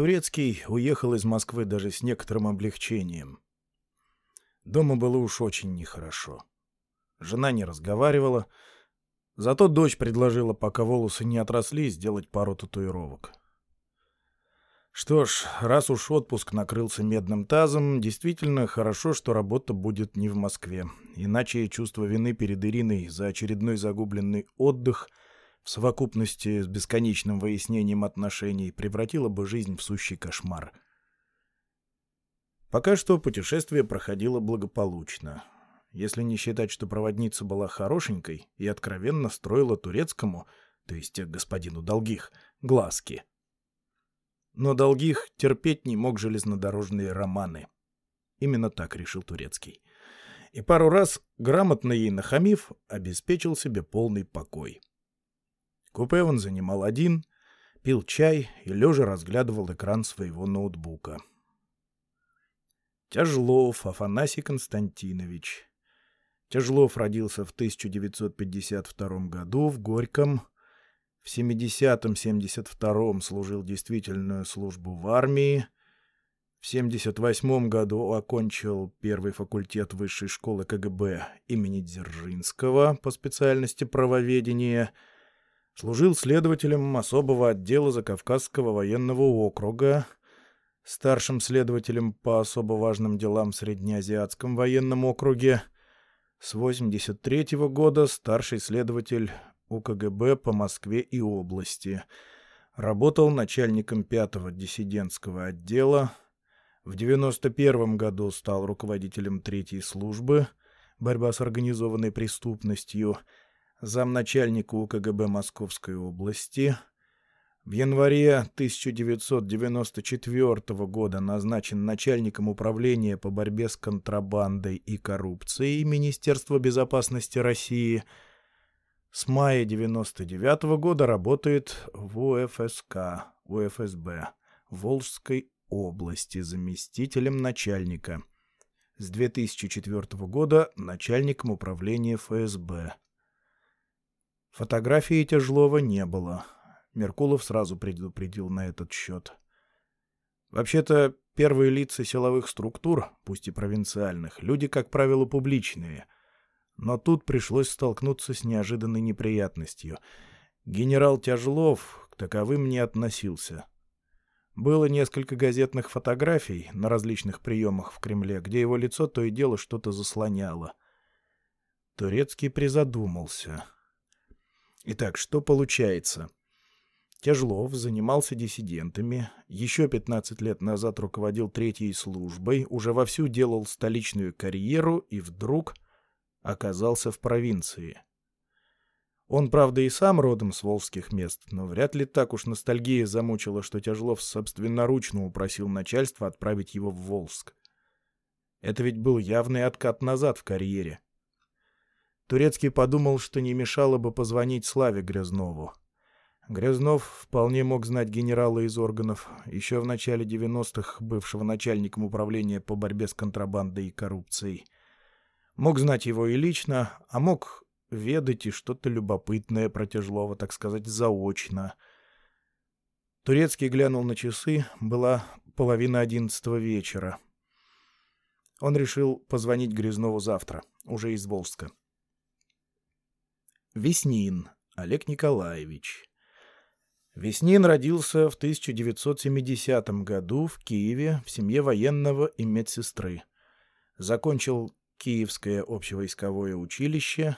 Турецкий уехал из Москвы даже с некоторым облегчением. Дома было уж очень нехорошо. Жена не разговаривала, зато дочь предложила, пока волосы не отросли, сделать пару татуировок. Что ж, раз уж отпуск накрылся медным тазом, действительно хорошо, что работа будет не в Москве. Иначе чувство вины перед Ириной за очередной загубленный отдых в совокупности с бесконечным выяснением отношений превратило бы жизнь в сущий кошмар. Пока что путешествие проходило благополучно. Если не считать, что проводница была хорошенькой и откровенно строила турецкому, то есть господину Долгих, глазки — но Долгих терпеть не мог железнодорожные романы. Именно так решил Турецкий. И пару раз, грамотно ей нахамив, обеспечил себе полный покой. Купе он занимал один, пил чай и лежа разглядывал экран своего ноутбука. Тяжлов Афанасий Константинович. Тяжлов родился в 1952 году в Горьком, в 70-72 служил действительную службу в армии. В 78 году окончил первый факультет высшей школы КГБ имени Дзержинского по специальности правоведения. Служил следователем особого отдела Закавказского военного округа, старшим следователем по особо важным делам в Среднеазиатском военном округе. С 83 -го года старший следователь УКГБ по Москве и области. Работал начальником пятого диссидентского отдела. В 91 году стал руководителем третьей службы «Борьба с организованной преступностью», замначальника УКГБ Московской области. В январе 1994 года назначен начальником управления по борьбе с контрабандой и коррупцией Министерства безопасности России – с мая 99 -го года работает в УФСК, УФСБ, Волжской области заместителем начальника. С 2004 года начальником управления ФСБ. Фотографии Тяжлова не было. Меркулов сразу предупредил на этот счет. Вообще-то, первые лица силовых структур, пусть и провинциальных, люди, как правило, публичные — но тут пришлось столкнуться с неожиданной неприятностью. Генерал Тяжлов к таковым не относился. Было несколько газетных фотографий на различных приемах в Кремле, где его лицо то и дело что-то заслоняло. Турецкий призадумался. Итак, что получается? Тяжлов занимался диссидентами, еще 15 лет назад руководил третьей службой, уже вовсю делал столичную карьеру и вдруг оказался в провинции. Он, правда, и сам родом с волжских мест, но вряд ли так уж ностальгия замучила, что Тяжлов собственноручно упросил начальство отправить его в Волжск. Это ведь был явный откат назад в карьере. Турецкий подумал, что не мешало бы позвонить Славе Грязнову. Грязнов вполне мог знать генерала из органов, еще в начале 90-х бывшего начальником управления по борьбе с контрабандой и коррупцией — Мог знать его и лично, а мог ведать и что-то любопытное про Тяжлова, так сказать, заочно. Турецкий глянул на часы, была половина одиннадцатого вечера. Он решил позвонить Грязнову завтра, уже из Волжска. Веснин Олег Николаевич. Веснин родился в 1970 году в Киеве в семье военного и медсестры. Закончил Киевское общевойсковое училище.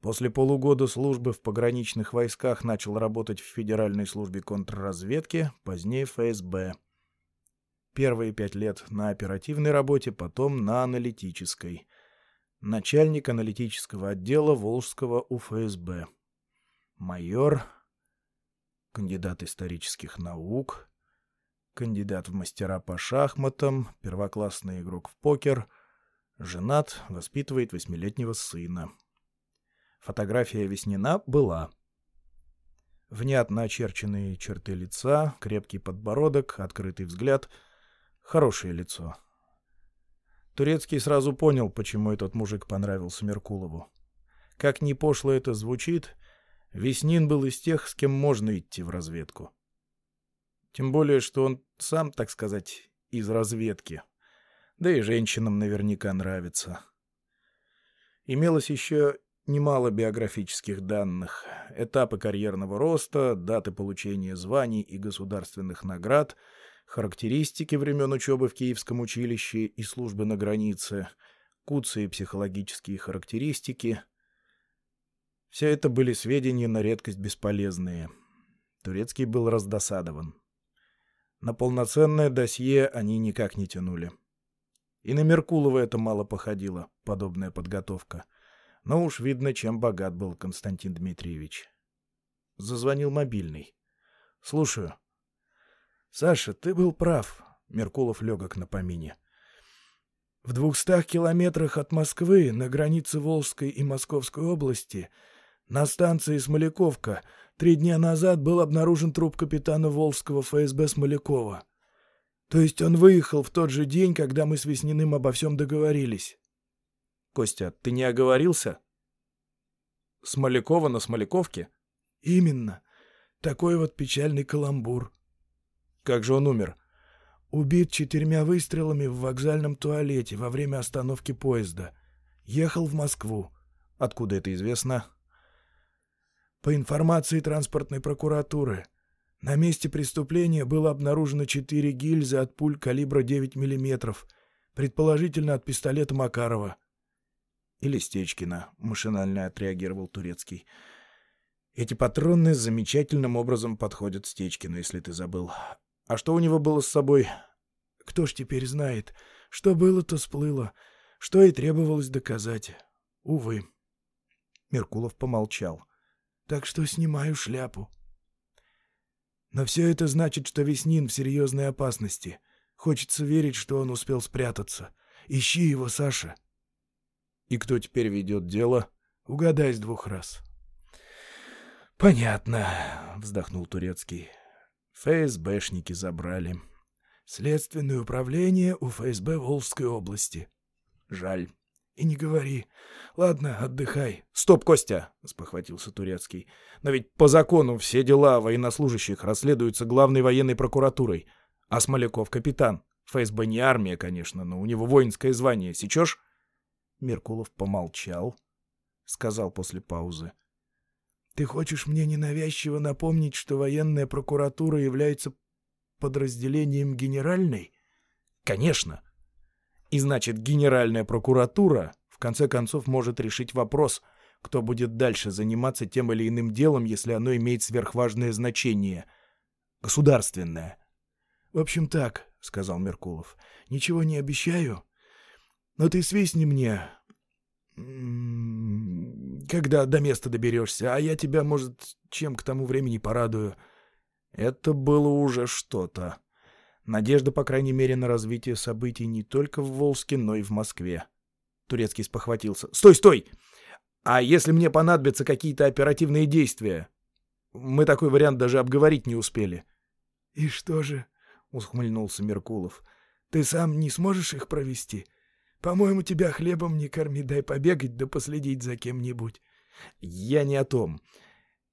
После полугода службы в пограничных войсках начал работать в Федеральной службе контрразведки, позднее ФСБ. Первые пять лет на оперативной работе, потом на аналитической. Начальник аналитического отдела Волжского УФСБ. Майор, кандидат исторических наук, кандидат в мастера по шахматам, первоклассный игрок в покер — Женат, воспитывает восьмилетнего сына. Фотография Веснина была. Внятно очерченные черты лица, крепкий подбородок, открытый взгляд. Хорошее лицо. Турецкий сразу понял, почему этот мужик понравился Меркулову. Как ни пошло это звучит, Веснин был из тех, с кем можно идти в разведку. Тем более, что он сам, так сказать, из разведки. Да и женщинам наверняка нравится. Имелось еще немало биографических данных, этапы карьерного роста, даты получения званий и государственных наград, характеристики времен учебы в Киевском училище и службы на границе, куцы и психологические характеристики. Все это были сведения на редкость бесполезные. Турецкий был раздосадован. На полноценное досье они никак не тянули. И на Меркулова это мало походило, подобная подготовка. Но уж видно, чем богат был Константин Дмитриевич. Зазвонил мобильный. «Слушаю». «Саша, ты был прав», — Меркулов легок на помине. «В двухстах километрах от Москвы, на границе Волжской и Московской области, на станции Смоляковка, три дня назад был обнаружен труп капитана Волжского ФСБ Смолякова. То есть он выехал в тот же день, когда мы с Весниным обо всем договорились. Костя, ты не оговорился? Смолякова на Смоляковке? Именно. Такой вот печальный каламбур. Как же он умер? Убит четырьмя выстрелами в вокзальном туалете во время остановки поезда. Ехал в Москву. Откуда это известно? По информации транспортной прокуратуры. На месте преступления было обнаружено четыре гильзы от пуль калибра 9 мм, предположительно от пистолета Макарова. Или Стечкина, машинально отреагировал Турецкий. Эти патроны замечательным образом подходят Стечкину, если ты забыл. А что у него было с собой? Кто ж теперь знает? Что было, то сплыло. Что и требовалось доказать. Увы. Меркулов помолчал. Так что снимаю шляпу. Но все это значит, что Веснин в серьезной опасности. Хочется верить, что он успел спрятаться. Ищи его, Саша. И кто теперь ведет дело? Угадай с двух раз. Понятно, вздохнул Турецкий. ФСБшники забрали. Следственное управление у ФСБ Волжской области. Жаль. И не говори. Ладно, отдыхай. Стоп, Костя, спохватился Турецкий. Но ведь по закону все дела военнослужащих расследуются главной военной прокуратурой. А Смоляков капитан. ФСБ не армия, конечно, но у него воинское звание. Сечешь? Меркулов помолчал, сказал после паузы. Ты хочешь мне ненавязчиво напомнить, что военная прокуратура является подразделением генеральной? Конечно. И значит, Генеральная прокуратура в конце концов может решить вопрос, кто будет дальше заниматься тем или иным делом, если оно имеет сверхважное значение. Государственное. «В общем так», — сказал Меркулов. «Ничего не обещаю, но ты свистни мне, когда до места доберешься, а я тебя, может, чем к тому времени порадую». Это было уже что-то. Надежда, по крайней мере, на развитие событий не только в Волске, но и в Москве. Турецкий спохватился. «Стой, стой! А если мне понадобятся какие-то оперативные действия? Мы такой вариант даже обговорить не успели». «И что же?» — усмехнулся Меркулов. «Ты сам не сможешь их провести? По-моему, тебя хлебом не корми, дай побегать да последить за кем-нибудь». «Я не о том.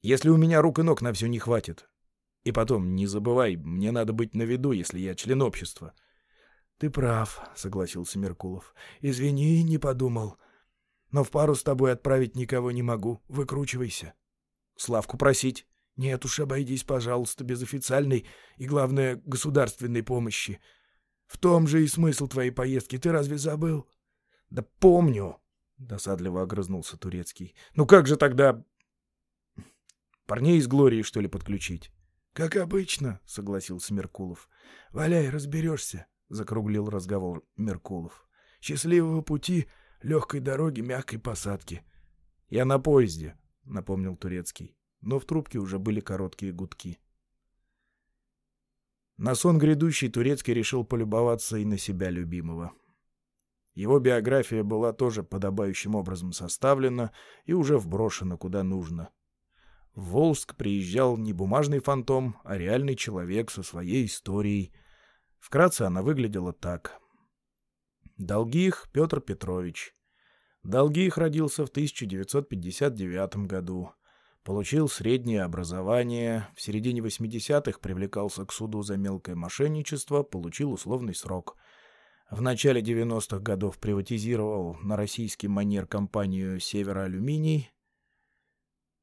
Если у меня рук и ног на все не хватит, и потом, не забывай, мне надо быть на виду, если я член общества. — Ты прав, — согласился Меркулов. — Извини, не подумал. Но в пару с тобой отправить никого не могу. Выкручивайся. — Славку просить? — Нет уж, обойдись, пожалуйста, без официальной и, главное, государственной помощи. В том же и смысл твоей поездки. Ты разве забыл? — Да помню, — досадливо огрызнулся Турецкий. — Ну как же тогда... Парней из Глории, что ли, подключить? «Как обычно», — согласился Меркулов. «Валяй, разберешься», — закруглил разговор Меркулов. «Счастливого пути, легкой дороги, мягкой посадки». «Я на поезде», — напомнил Турецкий. Но в трубке уже были короткие гудки. На сон грядущий Турецкий решил полюбоваться и на себя любимого. Его биография была тоже подобающим образом составлена и уже вброшена куда нужно — в Волск приезжал не бумажный фантом, а реальный человек со своей историей. Вкратце она выглядела так. Долгих Петр Петрович. Долгих родился в 1959 году. Получил среднее образование, в середине 80-х привлекался к суду за мелкое мошенничество, получил условный срок. В начале 90-х годов приватизировал на российский манер компанию «Североалюминий»,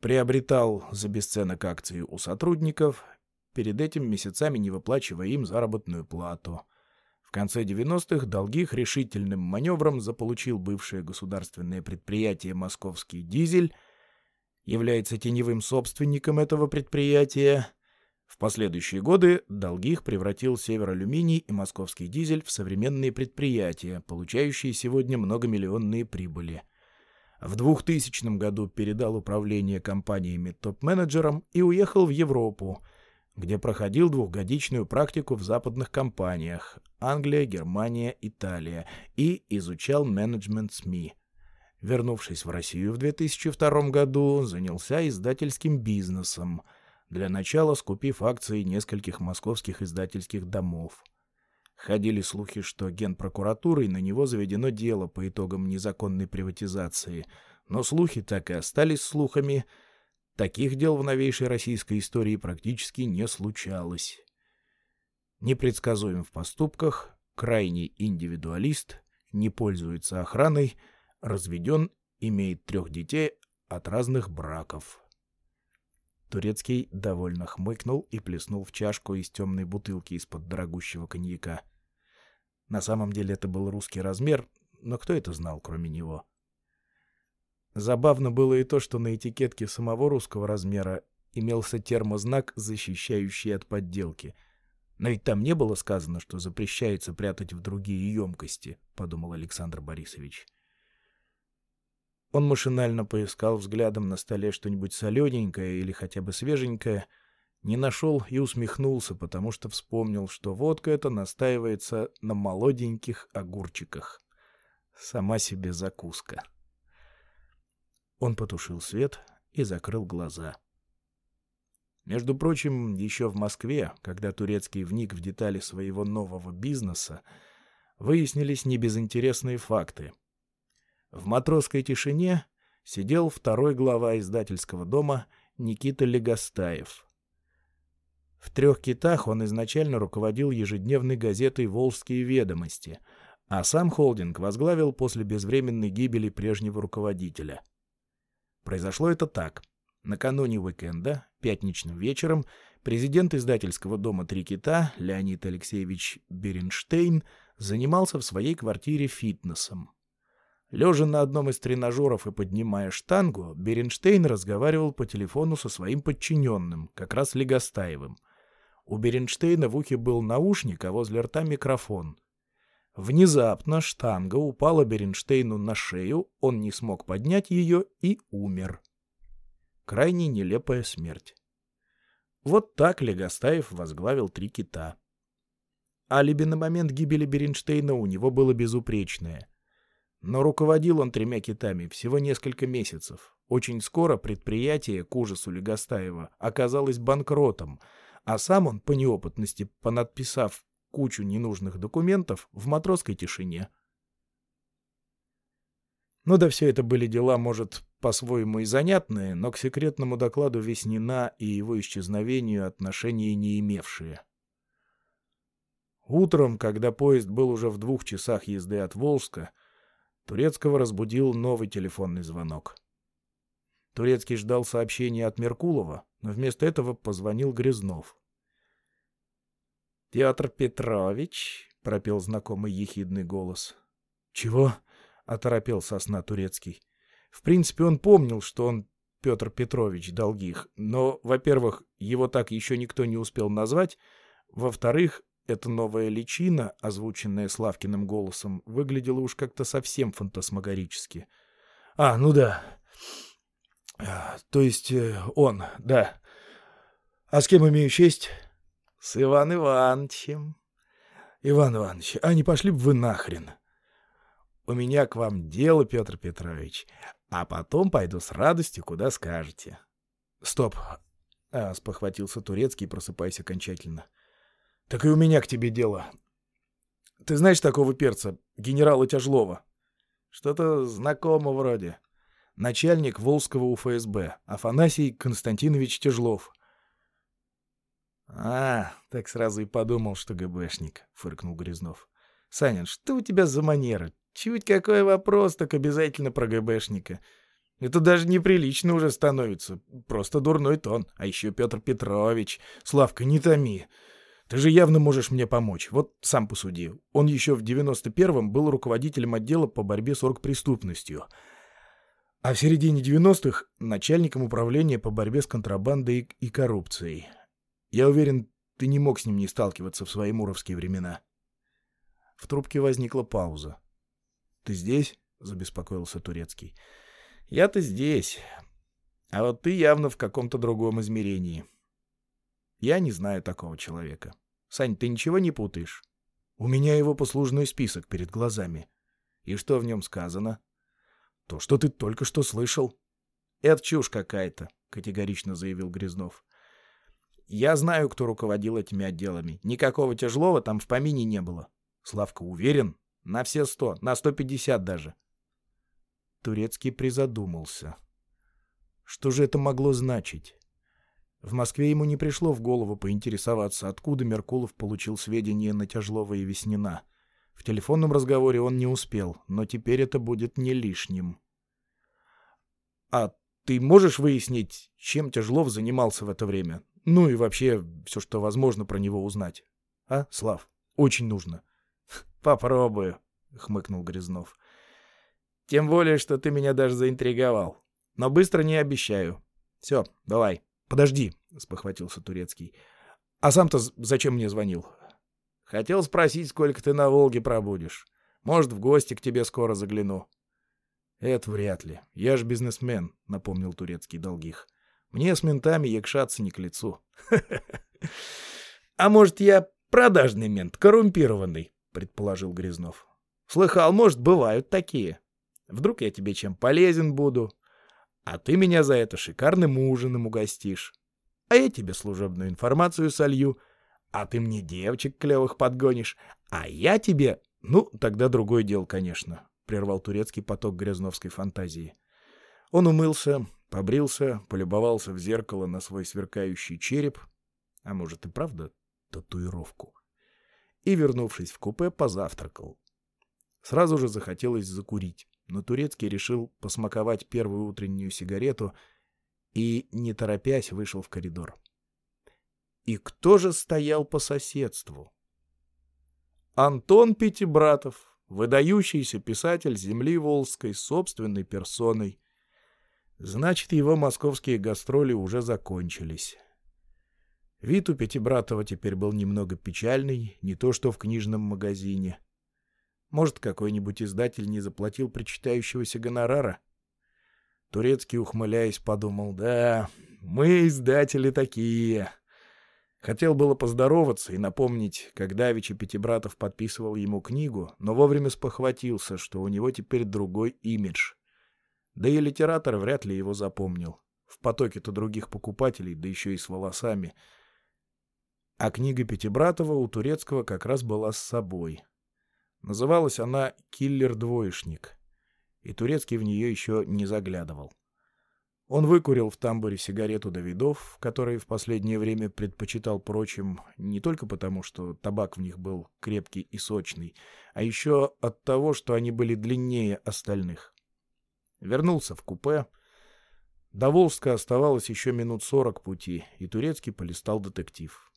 приобретал за бесценок акции у сотрудников, перед этим месяцами не выплачивая им заработную плату. В конце 90-х Долгих решительным маневром заполучил бывшее государственное предприятие «Московский дизель», является теневым собственником этого предприятия. В последующие годы Долгих превратил Севералюминий и Московский дизель в современные предприятия, получающие сегодня многомиллионные прибыли. В 2000 году передал управление компаниями топ-менеджерам и уехал в Европу, где проходил двухгодичную практику в западных компаниях Англия, Германия, Италия и изучал менеджмент СМИ. Вернувшись в Россию в 2002 году, занялся издательским бизнесом, для начала скупив акции нескольких московских издательских домов. Ходили слухи, что генпрокуратурой на него заведено дело по итогам незаконной приватизации, но слухи так и остались слухами. Таких дел в новейшей российской истории практически не случалось. Непредсказуем в поступках, крайний индивидуалист, не пользуется охраной — разведен, имеет трех детей от разных браков. Турецкий довольно хмыкнул и плеснул в чашку из темной бутылки из-под дорогущего коньяка. На самом деле это был русский размер, но кто это знал, кроме него? Забавно было и то, что на этикетке самого русского размера имелся термознак, защищающий от подделки. Но ведь там не было сказано, что запрещается прятать в другие емкости, — подумал Александр Борисович. — он машинально поискал взглядом на столе что-нибудь солененькое или хотя бы свеженькое, не нашел и усмехнулся, потому что вспомнил, что водка эта настаивается на молоденьких огурчиках. Сама себе закуска. Он потушил свет и закрыл глаза. Между прочим, еще в Москве, когда Турецкий вник в детали своего нового бизнеса, выяснились небезынтересные факты — в матросской тишине сидел второй глава издательского дома Никита Легостаев. В трех китах он изначально руководил ежедневной газетой «Волжские ведомости», а сам холдинг возглавил после безвременной гибели прежнего руководителя. Произошло это так. Накануне уикенда, пятничным вечером, президент издательского дома «Три кита» Леонид Алексеевич Беренштейн занимался в своей квартире фитнесом. Лежа на одном из тренажеров и поднимая штангу, Беренштейн разговаривал по телефону со своим подчиненным, как раз Легостаевым. У Беренштейна в ухе был наушник, а возле рта микрофон. Внезапно штанга упала Беренштейну на шею, он не смог поднять ее и умер. Крайне нелепая смерть. Вот так Легостаев возглавил три кита. Алиби на момент гибели Беренштейна у него было безупречное — но руководил он тремя китами всего несколько месяцев. Очень скоро предприятие, к ужасу Легостаева, оказалось банкротом, а сам он, по неопытности, понадписав кучу ненужных документов, в матросской тишине. Ну да все это были дела, может, по-своему и занятные, но к секретному докладу Веснина и его исчезновению отношения не имевшие. Утром, когда поезд был уже в двух часах езды от Волжска, Турецкого разбудил новый телефонный звонок. Турецкий ждал сообщения от Меркулова, но вместо этого позвонил Грязнов. «Петр Петрович», — пропел знакомый ехидный голос. «Чего?» — оторопел сосна Турецкий. В принципе, он помнил, что он Петр Петрович Долгих, но, во-первых, его так еще никто не успел назвать, во-вторых, эта новая личина, озвученная Славкиным голосом, выглядела уж как-то совсем фантасмагорически. «А, ну да. То есть э, он, да. А с кем имею честь?» «С Иван Ивановичем». «Иван Иванович, а не пошли бы вы нахрен?» «У меня к вам дело, Петр Петрович, а потом пойду с радостью, куда скажете». «Стоп!» — а, спохватился Турецкий, просыпаясь окончательно. — так и у меня к тебе дело. Ты знаешь такого перца, генерала Тяжлова? Что-то знакомо вроде. начальник Волжского УФСБ, Афанасий Константинович Тяжлов. «А, так сразу и подумал, что ГБшник», — фыркнул Грязнов. «Санин, что у тебя за манера? Чуть какой вопрос, так обязательно про ГБшника. Это даже неприлично уже становится. Просто дурной тон. А еще Петр Петрович. Славка, не томи. Ты же явно можешь мне помочь. Вот сам посуди. Он еще в 91-м был руководителем отдела по борьбе с оргпреступностью. А в середине 90-х — начальником управления по борьбе с контрабандой и коррупцией. Я уверен, ты не мог с ним не сталкиваться в свои муровские времена. В трубке возникла пауза. «Ты здесь?» — забеспокоился Турецкий. «Я-то здесь. А вот ты явно в каком-то другом измерении. Я не знаю такого человека. Сань, ты ничего не путаешь? У меня его послужной список перед глазами. И что в нем сказано?» «То, что ты только что слышал». «Это чушь какая-то», — категорично заявил Грязнов. «Я знаю, кто руководил этими отделами. Никакого тяжелого там в помине не было. Славка уверен? На все сто, на сто пятьдесят даже». Турецкий призадумался. Что же это могло значить? В Москве ему не пришло в голову поинтересоваться, откуда Меркулов получил сведения на Тяжлова и Веснина — в телефонном разговоре он не успел, но теперь это будет не лишним. «А ты можешь выяснить, чем Тяжлов занимался в это время? Ну и вообще все, что возможно про него узнать. А, Слав? Очень нужно». «Попробую», — хмыкнул Грязнов. «Тем более, что ты меня даже заинтриговал. Но быстро не обещаю. Все, давай». «Подожди», — спохватился Турецкий. «А сам-то зачем мне звонил? Хотел спросить, сколько ты на Волге пробудешь. Может, в гости к тебе скоро загляну. — Это вряд ли. Я ж бизнесмен, — напомнил турецкий долгих. Мне с ментами якшаться не к лицу. — А может, я продажный мент, коррумпированный, — предположил Грязнов. — Слыхал, может, бывают такие. Вдруг я тебе чем полезен буду, а ты меня за это шикарным ужином угостишь. А я тебе служебную информацию солью, а ты мне девочек клевых подгонишь, а я тебе... Ну, тогда другое дело, конечно, — прервал турецкий поток грязновской фантазии. Он умылся, побрился, полюбовался в зеркало на свой сверкающий череп, а может и правда татуировку, и, вернувшись в купе, позавтракал. Сразу же захотелось закурить, но турецкий решил посмаковать первую утреннюю сигарету и, не торопясь, вышел в коридор. И кто же стоял по соседству? Антон Пятибратов, выдающийся писатель земли Волжской собственной персоной. Значит, его московские гастроли уже закончились. Вид у Пятибратова теперь был немного печальный, не то что в книжном магазине. Может, какой-нибудь издатель не заплатил причитающегося гонорара? Турецкий, ухмыляясь, подумал, да, мы издатели такие. Хотел было поздороваться и напомнить, как Давичи Пятибратов подписывал ему книгу, но вовремя спохватился, что у него теперь другой имидж. Да и литератор вряд ли его запомнил. В потоке-то других покупателей, да еще и с волосами. А книга Пятибратова у Турецкого как раз была с собой. Называлась она «Киллер-двоечник», и Турецкий в нее еще не заглядывал. Он выкурил в тамбуре сигарету Давидов, который в последнее время предпочитал прочим не только потому, что табак в них был крепкий и сочный, а еще от того, что они были длиннее остальных. Вернулся в купе. До Волжска оставалось еще минут сорок пути, и Турецкий полистал детектив.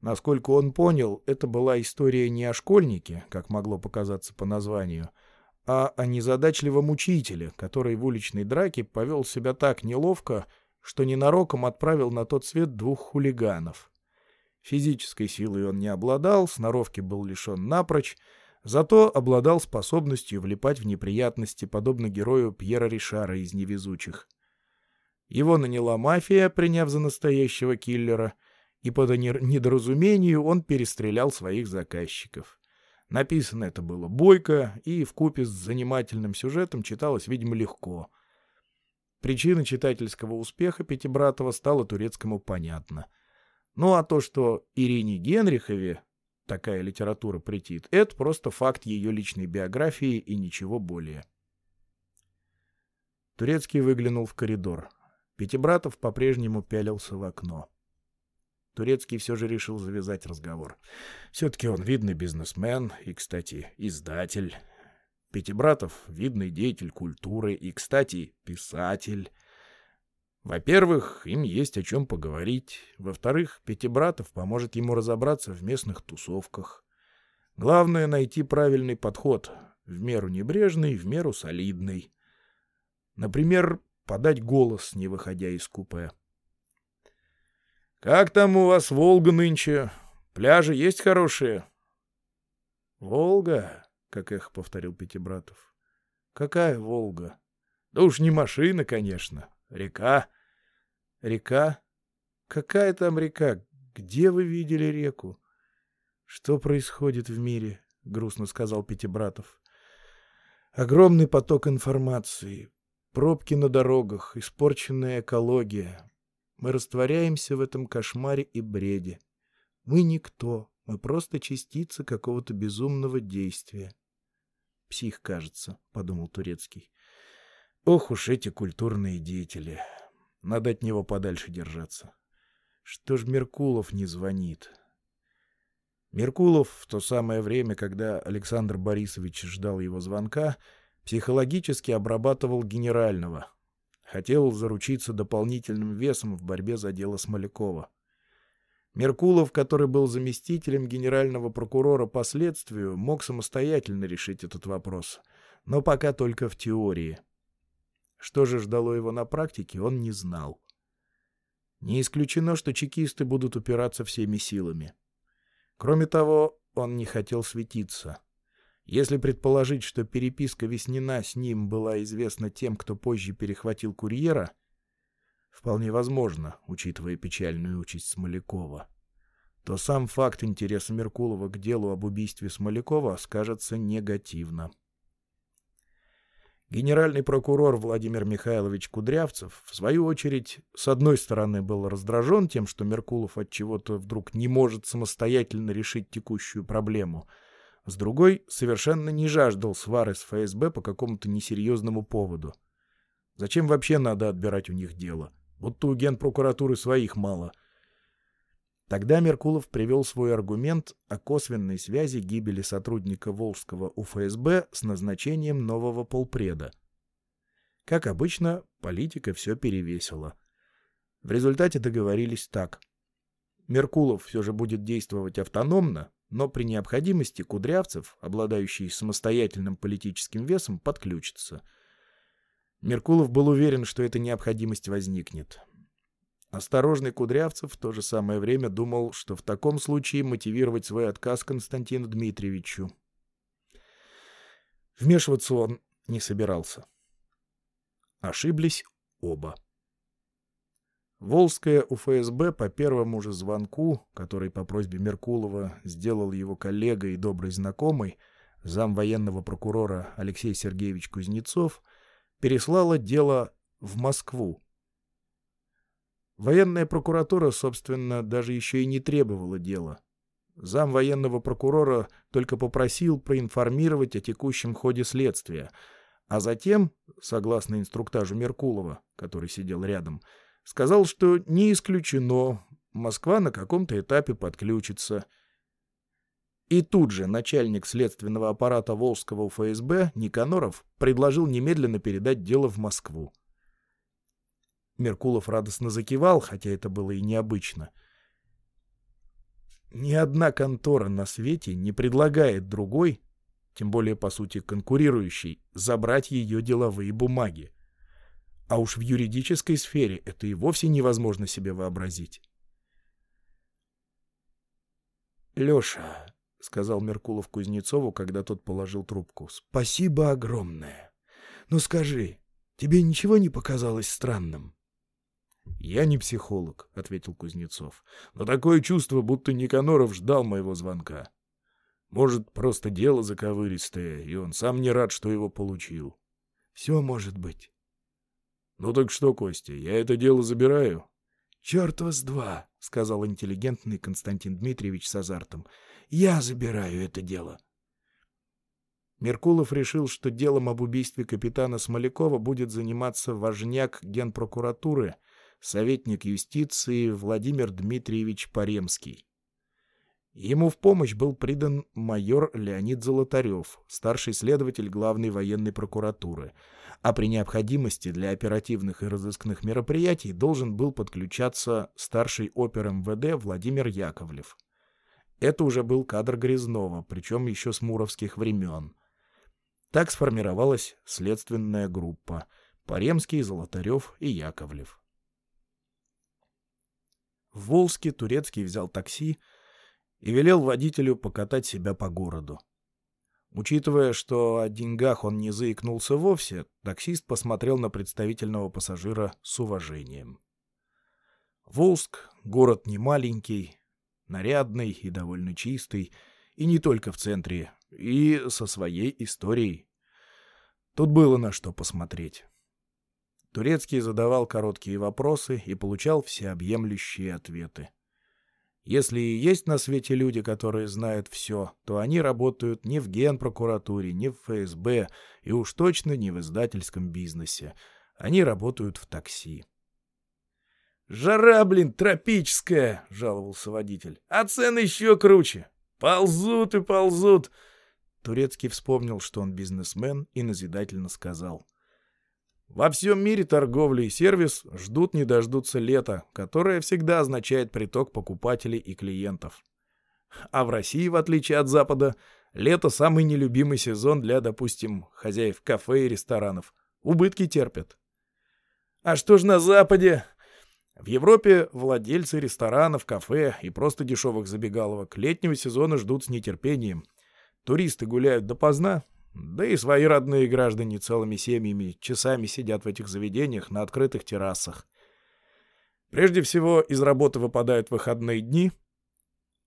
Насколько он понял, это была история не о школьнике, как могло показаться по названию — а о незадачливом учителе, который в уличной драке повел себя так неловко, что ненароком отправил на тот свет двух хулиганов. Физической силой он не обладал, сноровки был лишен напрочь, зато обладал способностью влипать в неприятности, подобно герою Пьера Ришара из «Невезучих». Его наняла мафия, приняв за настоящего киллера, и по недоразумению он перестрелял своих заказчиков. Написано это было бойко и вкупе с занимательным сюжетом читалось, видимо, легко. Причина читательского успеха Пятибратова стала турецкому понятна. Ну а то, что Ирине Генрихове такая литература претит, это просто факт ее личной биографии и ничего более. Турецкий выглянул в коридор. Пятибратов по-прежнему пялился в окно. Турецкий все же решил завязать разговор. Все-таки он видный бизнесмен и, кстати, издатель. Пятибратов — видный деятель культуры и, кстати, писатель. Во-первых, им есть о чем поговорить. Во-вторых, Пятибратов поможет ему разобраться в местных тусовках. Главное — найти правильный подход, в меру небрежный, в меру солидный. Например, подать голос, не выходя из купе. «Как там у вас Волга нынче? Пляжи есть хорошие?» «Волга?» — как эхо повторил Пятибратов. «Какая Волга?» «Да уж не машина, конечно. Река». «Река? Какая там река? Где вы видели реку?» «Что происходит в мире?» — грустно сказал Пятибратов. «Огромный поток информации, пробки на дорогах, испорченная экология, мы растворяемся в этом кошмаре и бреде. Мы никто, мы просто частица какого-то безумного действия. Псих, кажется, — подумал Турецкий. Ох уж эти культурные деятели. Надо от него подальше держаться. Что ж Меркулов не звонит? Меркулов в то самое время, когда Александр Борисович ждал его звонка, психологически обрабатывал генерального, Хотел заручиться дополнительным весом в борьбе за дело Смолякова. Меркулов, который был заместителем генерального прокурора по следствию, мог самостоятельно решить этот вопрос, но пока только в теории. Что же ждало его на практике, он не знал. Не исключено, что чекисты будут упираться всеми силами. Кроме того, он не хотел светиться. Если предположить, что переписка Веснина с ним была известна тем, кто позже перехватил курьера, вполне возможно, учитывая печальную участь Смолякова, то сам факт интереса Меркулова к делу об убийстве Смолякова скажется негативно. Генеральный прокурор Владимир Михайлович Кудрявцев, в свою очередь, с одной стороны был раздражен тем, что Меркулов от чего-то вдруг не может самостоятельно решить текущую проблему — с другой совершенно не жаждал свары с ФСБ по какому-то несерьезному поводу. Зачем вообще надо отбирать у них дело? Будто у генпрокуратуры своих мало. Тогда Меркулов привел свой аргумент о косвенной связи гибели сотрудника Волжского УФСБ с назначением нового полпреда. Как обычно, политика все перевесила. В результате договорились так. Меркулов все же будет действовать автономно, но при необходимости Кудрявцев, обладающий самостоятельным политическим весом, подключится. Меркулов был уверен, что эта необходимость возникнет. Осторожный Кудрявцев в то же самое время думал, что в таком случае мотивировать свой отказ Константину Дмитриевичу. Вмешиваться он не собирался. Ошиблись оба. Волжская УФСБ по первому же звонку, который по просьбе Меркулова сделал его коллега и добрый знакомый, зам военного прокурора Алексей Сергеевич Кузнецов, переслала дело в Москву. Военная прокуратура, собственно, даже еще и не требовала дела. Зам военного прокурора только попросил проинформировать о текущем ходе следствия, а затем, согласно инструктажу Меркулова, который сидел рядом, — Сказал, что не исключено, Москва на каком-то этапе подключится. И тут же начальник следственного аппарата Волжского ФСБ Никаноров предложил немедленно передать дело в Москву. Меркулов радостно закивал, хотя это было и необычно. Ни одна контора на свете не предлагает другой, тем более, по сути, конкурирующей, забрать ее деловые бумаги. А уж в юридической сфере это и вовсе невозможно себе вообразить. «Леша», — сказал Меркулов Кузнецову, когда тот положил трубку, — «спасибо огромное. Ну скажи, тебе ничего не показалось странным?» «Я не психолог», — ответил Кузнецов, — «но такое чувство, будто Никаноров ждал моего звонка. Может, просто дело заковыристое, и он сам не рад, что его получил». «Все может быть. «Ну так что, Костя, я это дело забираю?» «Черт вас два!» — сказал интеллигентный Константин Дмитриевич с азартом. «Я забираю это дело!» Меркулов решил, что делом об убийстве капитана Смолякова будет заниматься важняк генпрокуратуры, советник юстиции Владимир Дмитриевич Паремский. Ему в помощь был придан майор Леонид Золотарев, старший следователь главной военной прокуратуры, а при необходимости для оперативных и разыскных мероприятий должен был подключаться старший опер МВД Владимир Яковлев. Это уже был кадр Грязнова, причем еще с муровских времен. Так сформировалась следственная группа – Паремский, Золотарев и Яковлев. В Волске Турецкий взял такси, и велел водителю покатать себя по городу. Учитывая, что о деньгах он не заикнулся вовсе, таксист посмотрел на представительного пассажира с уважением. Волск — город не маленький, нарядный и довольно чистый, и не только в центре, и со своей историей. Тут было на что посмотреть. Турецкий задавал короткие вопросы и получал всеобъемлющие ответы. Если и есть на свете люди, которые знают все, то они работают не в генпрокуратуре, не в ФСБ и уж точно не в издательском бизнесе. Они работают в такси. «Жара, блин, тропическая!» — жаловался водитель. «А цены еще круче! Ползут и ползут!» Турецкий вспомнил, что он бизнесмен, и назидательно сказал. Во всем мире торговля и сервис ждут не дождутся лета, которое всегда означает приток покупателей и клиентов. А в России, в отличие от Запада, лето самый нелюбимый сезон для, допустим, хозяев кафе и ресторанов. Убытки терпят. А что ж на Западе? В Европе владельцы ресторанов, кафе и просто дешевых забегаловок летнего сезона ждут с нетерпением. Туристы гуляют допоздна, да и свои родные граждане целыми семьями часами сидят в этих заведениях на открытых террасах. Прежде всего, из работы выпадают выходные дни,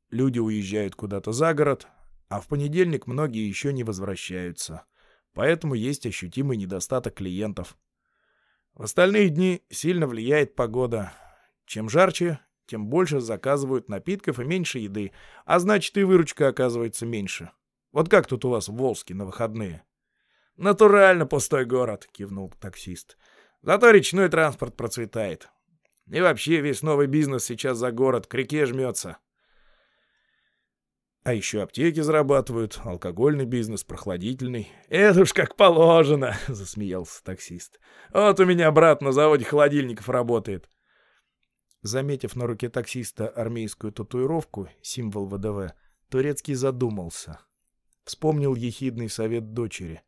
люди уезжают куда-то за город, а в понедельник многие еще не возвращаются. Поэтому есть ощутимый недостаток клиентов. В остальные дни сильно влияет погода. Чем жарче, тем больше заказывают напитков и меньше еды, а значит и выручка оказывается меньше. Вот как тут у вас в Волске на выходные? Натурально пустой город, кивнул таксист. Зато речной транспорт процветает. И вообще весь новый бизнес сейчас за город к реке жмется. А еще аптеки зарабатывают, алкогольный бизнес, прохладительный. Это уж как положено, засмеялся таксист. Вот у меня брат на заводе холодильников работает. Заметив на руке таксиста армейскую татуировку, символ ВДВ, Турецкий задумался. Вспомнил ехидный совет дочери.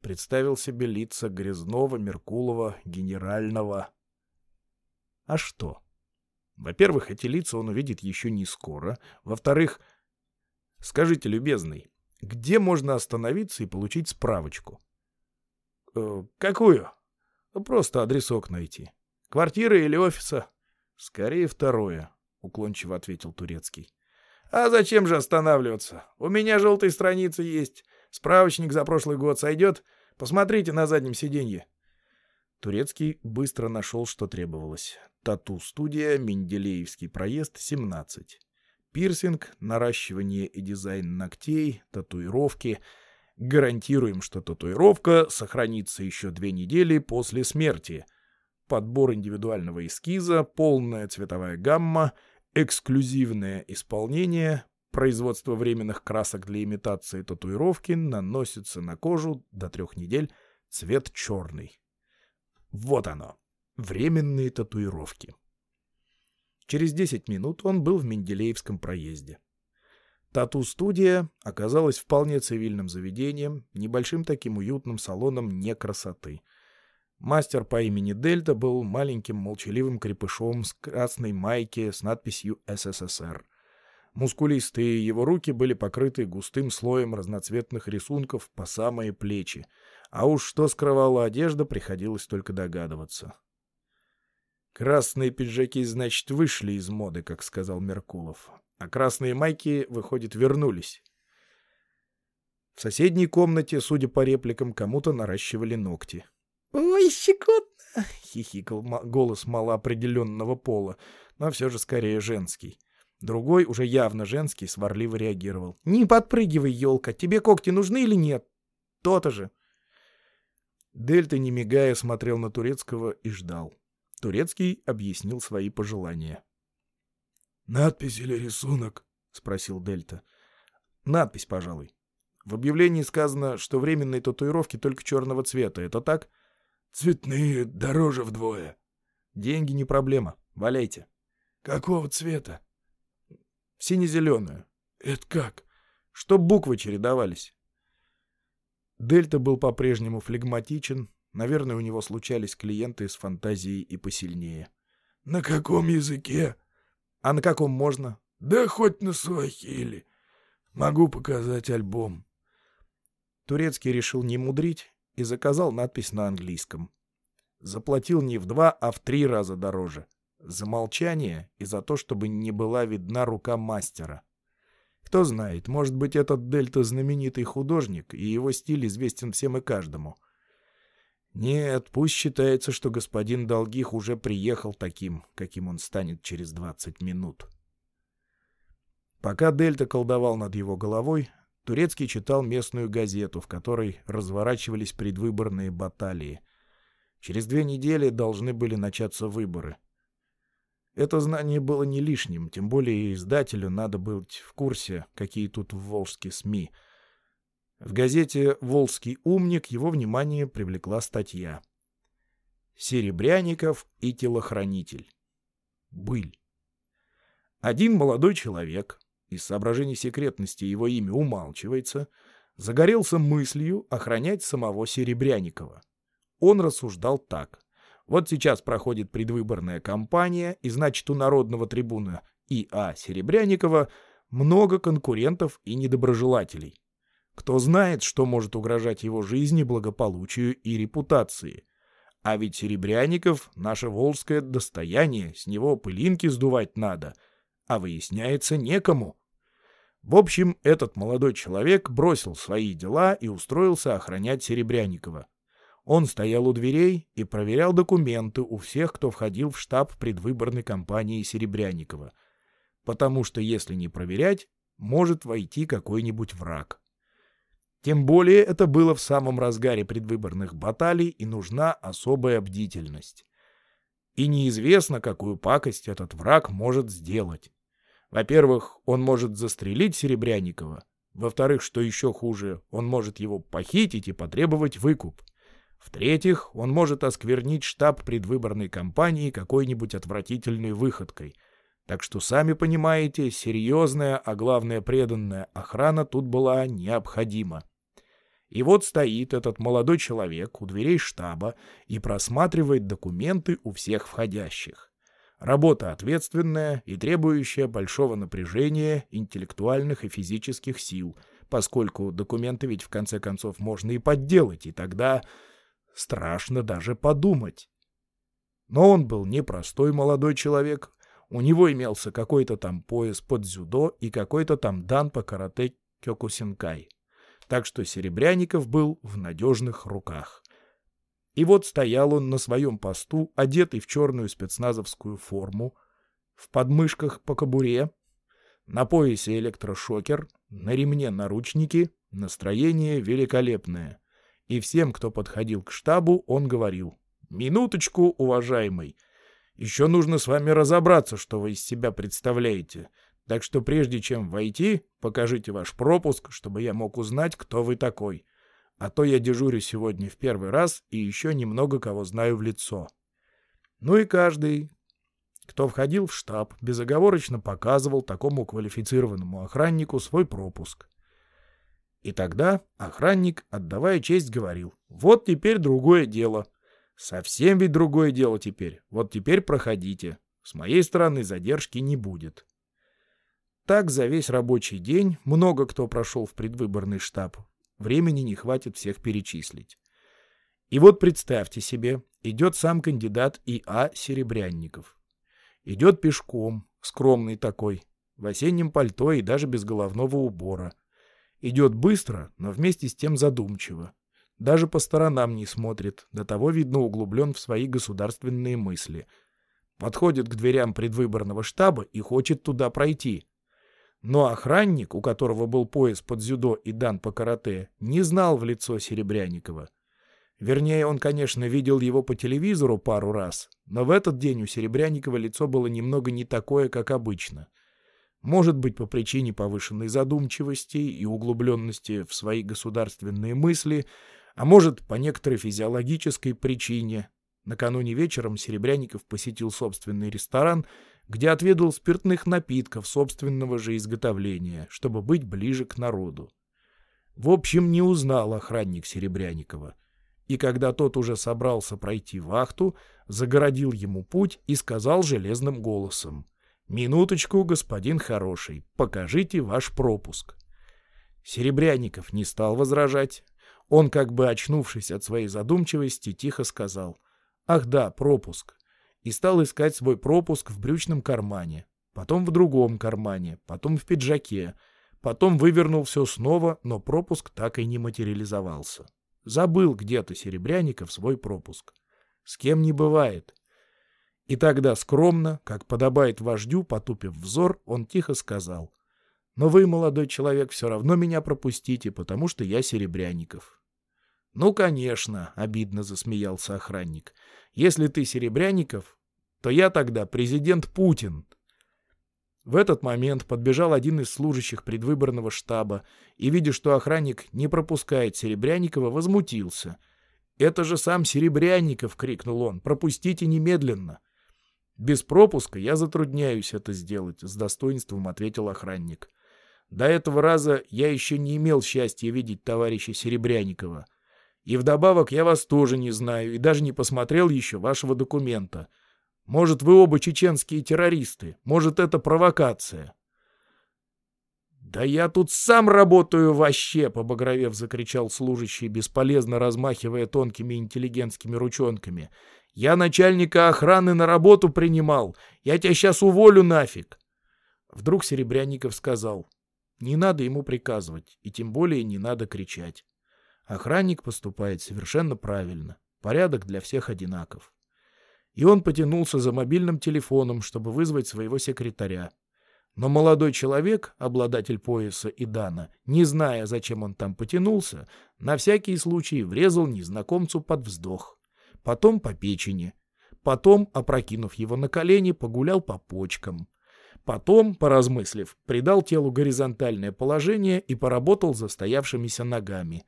Представил себе лица Грязнова, Меркулова, Генерального. А что? Во-первых, эти лица он увидит еще не скоро. Во-вторых, скажите, любезный, где можно остановиться и получить справочку? Э, какую? Просто адресок найти. Квартиры или офиса? Скорее второе, уклончиво ответил Турецкий. А зачем же останавливаться? У меня желтые страницы есть. Справочник за прошлый год сойдет? Посмотрите на заднем сиденье. Турецкий быстро нашел, что требовалось. Тату-студия, Менделеевский проезд, 17. Пирсинг, наращивание и дизайн ногтей, татуировки. Гарантируем, что татуировка сохранится еще две недели после смерти. Подбор индивидуального эскиза, полная цветовая гамма — Эксклюзивное исполнение, производство временных красок для имитации татуировки наносится на кожу до трех недель, цвет черный. Вот оно, временные татуировки. Через 10 минут он был в Менделеевском проезде. Тату-студия оказалась вполне цивильным заведением, небольшим таким уютным салоном не красоты — Мастер по имени Дельта был маленьким молчаливым крепышом с красной майки с надписью «СССР». Мускулистые его руки были покрыты густым слоем разноцветных рисунков по самые плечи, а уж что скрывала одежда, приходилось только догадываться. «Красные пиджаки, значит, вышли из моды», как сказал Меркулов, а красные майки, выходит, вернулись. В соседней комнате, судя по репликам, кому-то наращивали ногти. «Ой, щекотно!» — хихикал голос малоопределенного пола, но все же скорее женский. Другой, уже явно женский, сварливо реагировал. «Не подпрыгивай, елка, тебе когти нужны или нет?» То-то же. Дельта, не мигая, смотрел на Турецкого и ждал. Турецкий объяснил свои пожелания. «Надпись или рисунок?» — спросил Дельта. «Надпись, пожалуй. В объявлении сказано, что временные татуировки только черного цвета. Это так?» «Цветные дороже вдвое». «Деньги не проблема. Валяйте». «Какого цвета?» «Сине-зеленую». «Это как?» «Чтоб буквы чередовались». Дельта был по-прежнему флегматичен. Наверное, у него случались клиенты с фантазией и посильнее. «На каком языке?» «А на каком можно?» «Да хоть на суахили. Могу показать альбом». Турецкий решил не мудрить и заказал надпись на английском. Заплатил не в два, а в три раза дороже. За молчание и за то, чтобы не была видна рука мастера. Кто знает, может быть, этот Дельта знаменитый художник, и его стиль известен всем и каждому. Нет, пусть считается, что господин Долгих уже приехал таким, каким он станет через 20 минут. Пока Дельта колдовал над его головой, Турецкий читал местную газету, в которой разворачивались предвыборные баталии. Через две недели должны были начаться выборы. Это знание было не лишним, тем более издателю надо быть в курсе, какие тут в Волжске СМИ. В газете «Волжский умник» его внимание привлекла статья «Серебряников и телохранитель». Быль. Один молодой человек, из соображений секретности его имя умалчивается, загорелся мыслью охранять самого Серебряникова. Он рассуждал так. Вот сейчас проходит предвыборная кампания, и значит у народного трибуна И.А. Серебряникова много конкурентов и недоброжелателей. Кто знает, что может угрожать его жизни, благополучию и репутации. А ведь Серебряников — наше волжское достояние, с него пылинки сдувать надо, а выясняется некому. В общем, этот молодой человек бросил свои дела и устроился охранять Серебряникова. Он стоял у дверей и проверял документы у всех, кто входил в штаб предвыборной кампании Серебряникова. Потому что если не проверять, может войти какой-нибудь враг. Тем более это было в самом разгаре предвыборных баталий и нужна особая бдительность. И неизвестно, какую пакость этот враг может сделать. Во-первых, он может застрелить Серебряникова. Во-вторых, что еще хуже, он может его похитить и потребовать выкуп. В-третьих, он может осквернить штаб предвыборной кампании какой-нибудь отвратительной выходкой. Так что, сами понимаете, серьезная, а главное преданная охрана тут была необходима. И вот стоит этот молодой человек у дверей штаба и просматривает документы у всех входящих. Работа ответственная и требующая большого напряжения интеллектуальных и физических сил, поскольку документы ведь в конце концов можно и подделать, и тогда Страшно даже подумать. Но он был непростой молодой человек. У него имелся какой-то там пояс под дзюдо и какой-то там дан по карате кёкусинкай. Так что Серебряников был в надежных руках. И вот стоял он на своем посту, одетый в черную спецназовскую форму, в подмышках по кобуре, на поясе электрошокер, на ремне наручники, настроение великолепное. И всем, кто подходил к штабу, он говорил. «Минуточку, уважаемый. Еще нужно с вами разобраться, что вы из себя представляете. Так что прежде чем войти, покажите ваш пропуск, чтобы я мог узнать, кто вы такой. А то я дежурю сегодня в первый раз и еще немного кого знаю в лицо». Ну и каждый, кто входил в штаб, безоговорочно показывал такому квалифицированному охраннику свой пропуск. И тогда охранник, отдавая честь, говорил, вот теперь другое дело. Совсем ведь другое дело теперь. Вот теперь проходите. С моей стороны задержки не будет. Так за весь рабочий день много кто прошел в предвыборный штаб. Времени не хватит всех перечислить. И вот представьте себе, идет сам кандидат И.А. Серебрянников. Идет пешком, скромный такой, в осеннем пальто и даже без головного убора. Идет быстро, но вместе с тем задумчиво. Даже по сторонам не смотрит, до того, видно, углублен в свои государственные мысли. Подходит к дверям предвыборного штаба и хочет туда пройти. Но охранник, у которого был пояс под дзюдо и дан по карате, не знал в лицо Серебряникова. Вернее, он, конечно, видел его по телевизору пару раз, но в этот день у Серебряникова лицо было немного не такое, как обычно. Может быть, по причине повышенной задумчивости и углубленности в свои государственные мысли, а может, по некоторой физиологической причине. Накануне вечером Серебряников посетил собственный ресторан, где отведал спиртных напитков собственного же изготовления, чтобы быть ближе к народу. В общем, не узнал охранник Серебряникова. И когда тот уже собрался пройти вахту, загородил ему путь и сказал железным голосом. «Минуточку, господин хороший, покажите ваш пропуск». Серебряников не стал возражать. Он, как бы очнувшись от своей задумчивости, тихо сказал «Ах да, пропуск» и стал искать свой пропуск в брючном кармане, потом в другом кармане, потом в пиджаке, потом вывернул все снова, но пропуск так и не материализовался. Забыл где-то Серебряников свой пропуск. С кем не бывает. И тогда скромно, как подобает вождю, потупив взор, он тихо сказал, «Но вы, молодой человек, все равно меня пропустите, потому что я Серебряников». «Ну, конечно», — обидно засмеялся охранник. «Если ты Серебряников, то я тогда президент Путин». В этот момент подбежал один из служащих предвыборного штаба и, видя, что охранник не пропускает Серебряникова, возмутился. «Это же сам Серебряников!» — крикнул он. «Пропустите немедленно!» «Без пропуска я затрудняюсь это сделать», — с достоинством ответил охранник. «До этого раза я еще не имел счастья видеть товарища Серебряникова. И вдобавок я вас тоже не знаю и даже не посмотрел еще вашего документа. Может, вы оба чеченские террористы, может, это провокация. «Да я тут сам работаю вообще!» — побагровев закричал служащий, бесполезно размахивая тонкими интеллигентскими ручонками. «Я начальника охраны на работу принимал! Я тебя сейчас уволю нафиг!» Вдруг Серебряников сказал. «Не надо ему приказывать, и тем более не надо кричать. Охранник поступает совершенно правильно. Порядок для всех одинаков. И он потянулся за мобильным телефоном, чтобы вызвать своего секретаря. Но молодой человек, обладатель пояса и Дана, не зная, зачем он там потянулся, на всякий случай врезал незнакомцу под вздох. Потом по печени. Потом, опрокинув его на колени, погулял по почкам. Потом, поразмыслив, придал телу горизонтальное положение и поработал застоявшимися ногами.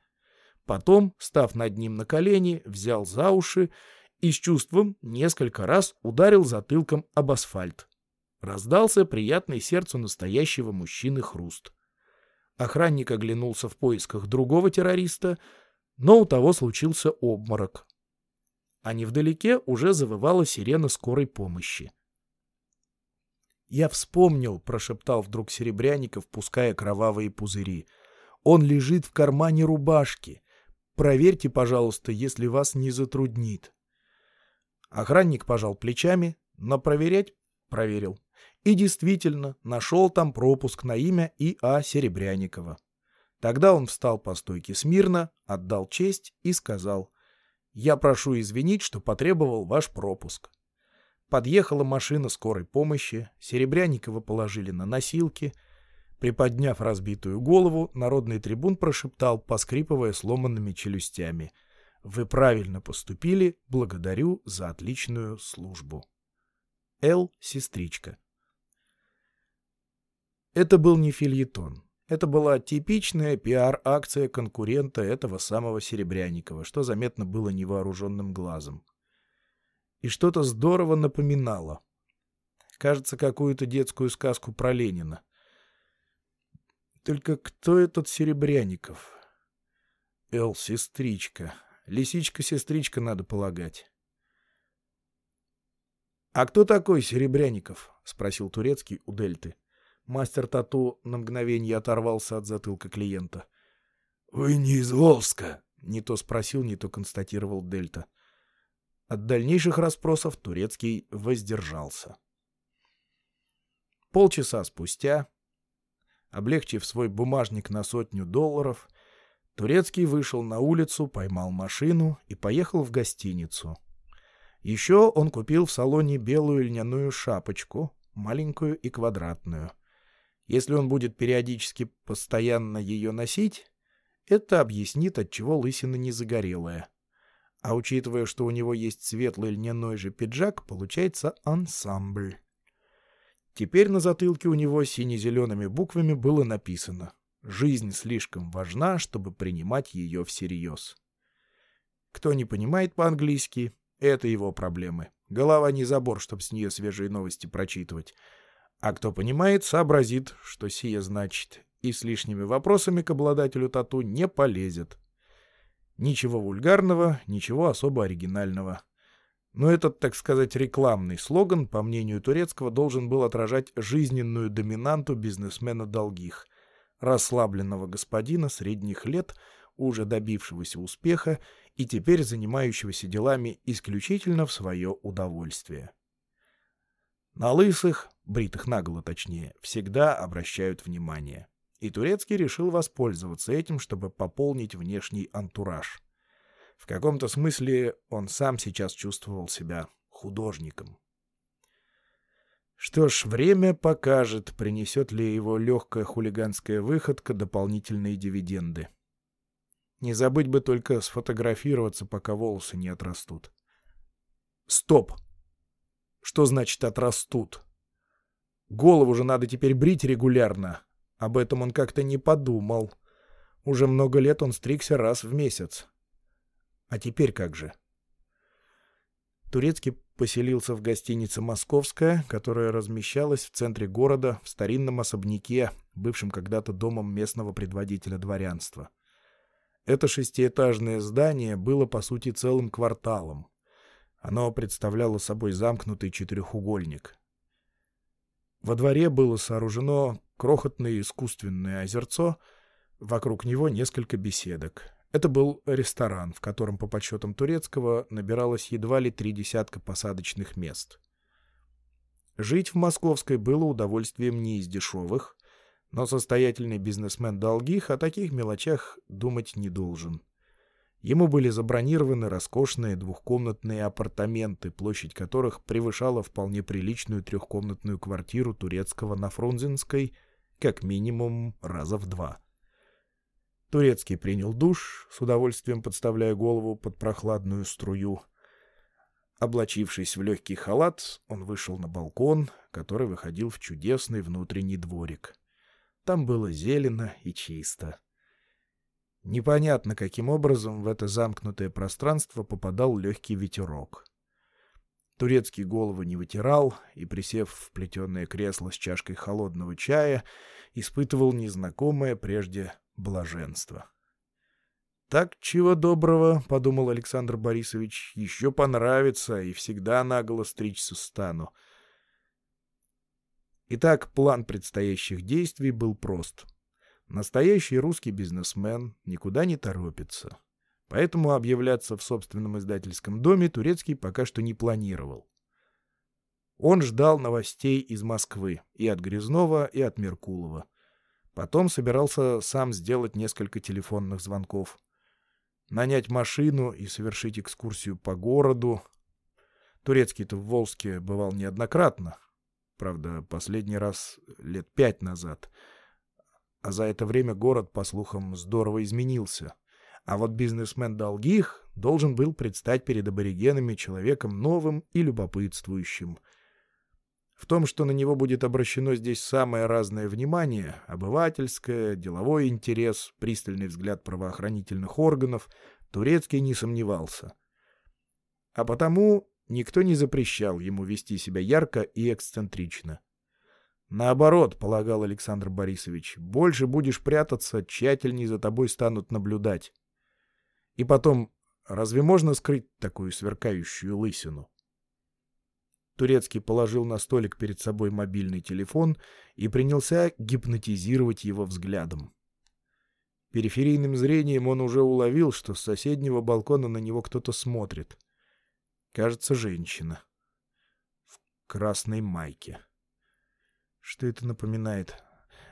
Потом, став над ним на колени, взял за уши и с чувством несколько раз ударил затылком об асфальт. Раздался приятный сердцу настоящего мужчины хруст. Охранник оглянулся в поисках другого террориста, но у того случился обморок. А невдалеке уже завывала сирена скорой помощи. «Я вспомнил», — прошептал вдруг Серебряников, пуская кровавые пузыри. «Он лежит в кармане рубашки. Проверьте, пожалуйста, если вас не затруднит. Охранник пожал плечами, но проверять проверил. И действительно, нашел там пропуск на имя И.А. Серебряникова. Тогда он встал по стойке смирно, отдал честь и сказал, «Я прошу извинить, что потребовал ваш пропуск». Подъехала машина скорой помощи, Серебряникова положили на носилки — Приподняв разбитую голову, народный трибун прошептал, поскрипывая сломанными челюстями. «Вы правильно поступили. Благодарю за отличную службу». Л. Сестричка. Это был не фильетон. Это была типичная пиар-акция конкурента этого самого Серебряникова, что заметно было невооруженным глазом. И что-то здорово напоминало. Кажется, какую-то детскую сказку про Ленина. Только кто этот Серебряников? Эл, сестричка. Лисичка-сестричка, надо полагать. «А кто такой Серебряников?» — спросил Турецкий у Дельты. Мастер тату на мгновение оторвался от затылка клиента. «Вы не из Волска?» — не то спросил, не то констатировал Дельта. От дальнейших расспросов Турецкий воздержался. Полчаса спустя Облегчив свой бумажник на сотню долларов, Турецкий вышел на улицу, поймал машину и поехал в гостиницу. Еще он купил в салоне белую льняную шапочку, маленькую и квадратную. Если он будет периодически постоянно ее носить, это объяснит, отчего лысина не загорелая. А учитывая, что у него есть светлый льняной же пиджак, получается ансамбль. Теперь на затылке у него сине-зелеными буквами было написано «Жизнь слишком важна, чтобы принимать ее всерьез». Кто не понимает по-английски, это его проблемы. Голова не забор, чтобы с нее свежие новости прочитывать. А кто понимает, сообразит, что сие значит, и с лишними вопросами к обладателю тату не полезет. Ничего вульгарного, ничего особо оригинального. Но этот, так сказать, рекламный слоган, по мнению турецкого, должен был отражать жизненную доминанту бизнесмена Долгих, расслабленного господина средних лет, уже добившегося успеха и теперь занимающегося делами исключительно в свое удовольствие. На лысых, бритых наголо точнее, всегда обращают внимание. И Турецкий решил воспользоваться этим, чтобы пополнить внешний антураж. В каком-то смысле он сам сейчас чувствовал себя художником. Что ж, время покажет, принесет ли его легкая хулиганская выходка дополнительные дивиденды. Не забыть бы только сфотографироваться, пока волосы не отрастут. Стоп! Что значит отрастут? Голову же надо теперь брить регулярно. Об этом он как-то не подумал. Уже много лет он стригся раз в месяц. А теперь как же? Турецкий поселился в гостинице «Московская», которая размещалась в центре города, в старинном особняке, бывшем когда-то домом местного предводителя дворянства. Это шестиэтажное здание было, по сути, целым кварталом. Оно представляло собой замкнутый четырехугольник. Во дворе было сооружено крохотное искусственное озерцо, вокруг него несколько беседок. Это был ресторан, в котором, по подсчетам турецкого, набиралось едва ли три десятка посадочных мест. Жить в Московской было удовольствием не из дешевых, но состоятельный бизнесмен Долгих о таких мелочах думать не должен. Ему были забронированы роскошные двухкомнатные апартаменты, площадь которых превышала вполне приличную трехкомнатную квартиру турецкого на Фрунзенской как минимум раза в два. Турецкий принял душ, с удовольствием подставляя голову под прохладную струю. Облачившись в легкий халат, он вышел на балкон, который выходил в чудесный внутренний дворик. Там было зелено и чисто. Непонятно, каким образом в это замкнутое пространство попадал легкий ветерок. Турецкий голову не вытирал и, присев в плетеное кресло с чашкой холодного чая, испытывал незнакомое прежде блаженство. «Так, чего доброго», — подумал Александр Борисович, — «еще понравится, и всегда наголо стричься стану». Итак, план предстоящих действий был прост — Настоящий русский бизнесмен никуда не торопится. Поэтому объявляться в собственном издательском доме Турецкий пока что не планировал. Он ждал новостей из Москвы и от Грязнова, и от Меркулова. Потом собирался сам сделать несколько телефонных звонков. Нанять машину и совершить экскурсию по городу. Турецкий-то в Волске бывал неоднократно. Правда, последний раз лет пять назад — а за это время город, по слухам, здорово изменился. А вот бизнесмен Долгих должен был предстать перед аборигенами человеком новым и любопытствующим. В том, что на него будет обращено здесь самое разное внимание — обывательское, деловой интерес, пристальный взгляд правоохранительных органов — Турецкий не сомневался. А потому никто не запрещал ему вести себя ярко и эксцентрично. Наоборот, полагал Александр Борисович, больше будешь прятаться, тщательнее за тобой станут наблюдать. И потом, разве можно скрыть такую сверкающую лысину? Турецкий положил на столик перед собой мобильный телефон и принялся гипнотизировать его взглядом. Периферийным зрением он уже уловил, что с соседнего балкона на него кто-то смотрит. Кажется, женщина. В красной майке. Что это напоминает?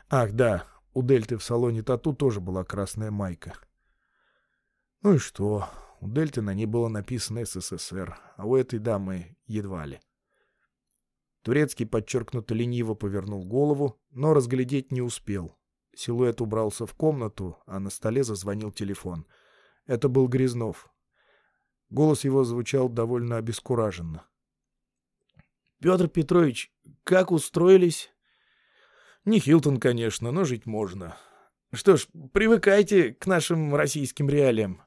Ах, да, у Дельты в салоне тату тоже была красная майка. Ну и что? У Дельты на ней было написано СССР, а у этой дамы едва ли. Турецкий подчеркнуто лениво повернул голову, но разглядеть не успел. Силуэт убрался в комнату, а на столе зазвонил телефон. Это был Грязнов. Голос его звучал довольно обескураженно. — Петр Петрович, как устроились? — Не Хилтон, конечно, но жить можно. Что ж, привыкайте к нашим российским реалиям.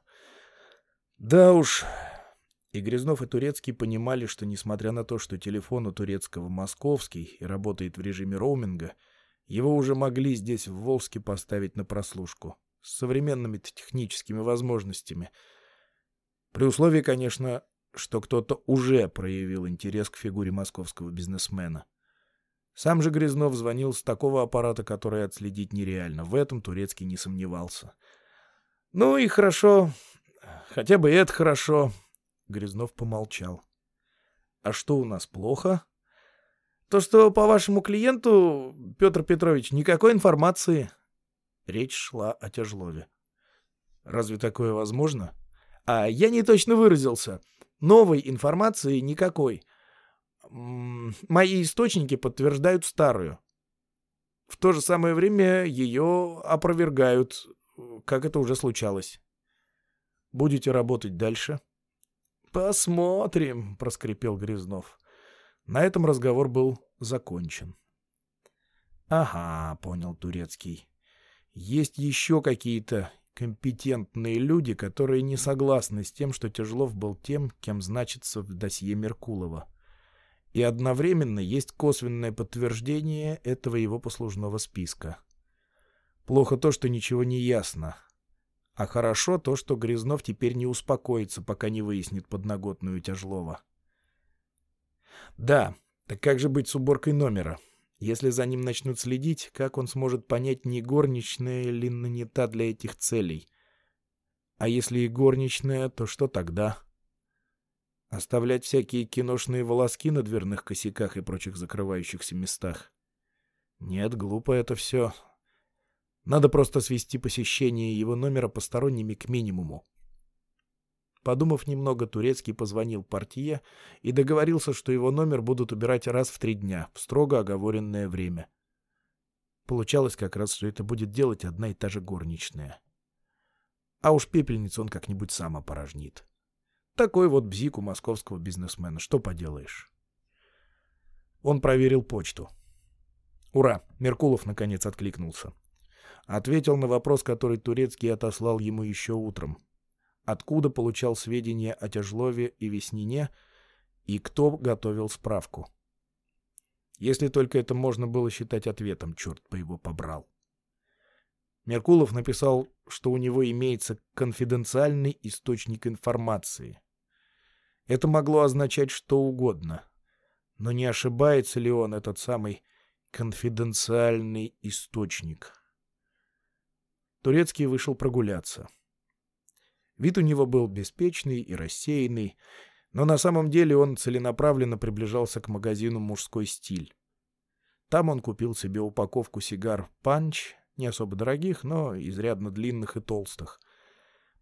Да уж. И Грязнов и Турецкий понимали, что несмотря на то, что телефон у турецкого московский и работает в режиме роуминга, его уже могли здесь в Волске поставить на прослушку с современными техническими возможностями. При условии, конечно, что кто-то уже проявил интерес к фигуре московского бизнесмена. Сам же Грязнов звонил с такого аппарата, который отследить нереально. В этом Турецкий не сомневался. «Ну и хорошо. Хотя бы это хорошо». Грязнов помолчал. «А что у нас плохо?» «То, что по вашему клиенту, Петр Петрович, никакой информации». Речь шла о Тяжлове. «Разве такое возможно?» «А я не точно выразился. Новой информации никакой. Мои источники подтверждают старую. В то же самое время ее опровергают, как это уже случалось. Будете работать дальше? Посмотрим, проскрипел Грязнов. На этом разговор был закончен. Ага, понял Турецкий. Есть еще какие-то компетентные люди, которые не согласны с тем, что Тяжелов был тем, кем значится в досье Меркулова. И одновременно есть косвенное подтверждение этого его послужного списка. Плохо то, что ничего не ясно. А хорошо то, что Грязнов теперь не успокоится, пока не выяснит подноготную Тяжлова. Да, так как же быть с уборкой номера? Если за ним начнут следить, как он сможет понять, не горничная ли нанята для этих целей? А если и горничная, то что тогда? Оставлять всякие киношные волоски на дверных косяках и прочих закрывающихся местах? Нет, глупо это все. Надо просто свести посещение его номера посторонними к минимуму. Подумав немного, Турецкий позвонил портье и договорился, что его номер будут убирать раз в три дня, в строго оговоренное время. Получалось как раз, что это будет делать одна и та же горничная. А уж пепельницу он как-нибудь сам опорожнит. Такой вот бзик у московского бизнесмена, что поделаешь. Он проверил почту. Ура, Меркулов наконец откликнулся. Ответил на вопрос, который Турецкий отослал ему еще утром откуда получал сведения о Тяжлове и Веснине и кто готовил справку. Если только это можно было считать ответом, черт бы его побрал. Меркулов написал, что у него имеется конфиденциальный источник информации. Это могло означать что угодно. Но не ошибается ли он, этот самый конфиденциальный источник? Турецкий вышел прогуляться. Вид у него был беспечный и рассеянный, но на самом деле он целенаправленно приближался к магазину «Мужской стиль». Там он купил себе упаковку сигар «Панч», не особо дорогих, но изрядно длинных и толстых.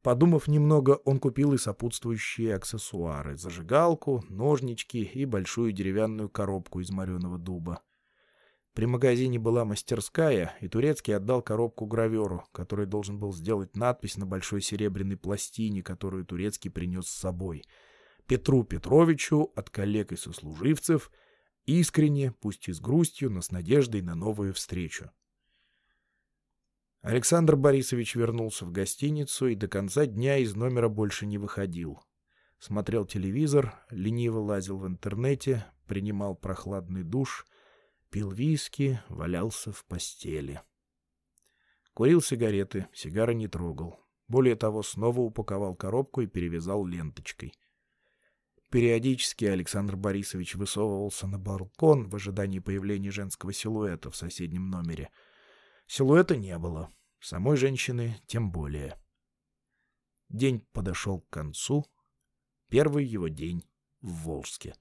Подумав немного, он купил и сопутствующие аксессуары — зажигалку, ножнички и большую деревянную коробку из мореного дуба. При магазине была мастерская, и Турецкий отдал коробку граверу, который должен был сделать надпись на большой серебряной пластине, которую Турецкий принес с собой. Петру Петровичу от коллег и сослуживцев, искренне, пусть и с грустью, но с надеждой на новую встречу. Александр Борисович вернулся в гостиницу и до конца дня из номера больше не выходил. Смотрел телевизор, лениво лазил в интернете, принимал прохладный душ — пил виски, валялся в постели. Курил сигареты, сигары не трогал. Более того, снова упаковал коробку и перевязал ленточкой. Периодически Александр Борисович высовывался на балкон в ожидании появления женского силуэта в соседнем номере. Силуэта не было, самой женщины тем более. День подошел к концу, первый его день в Волжске.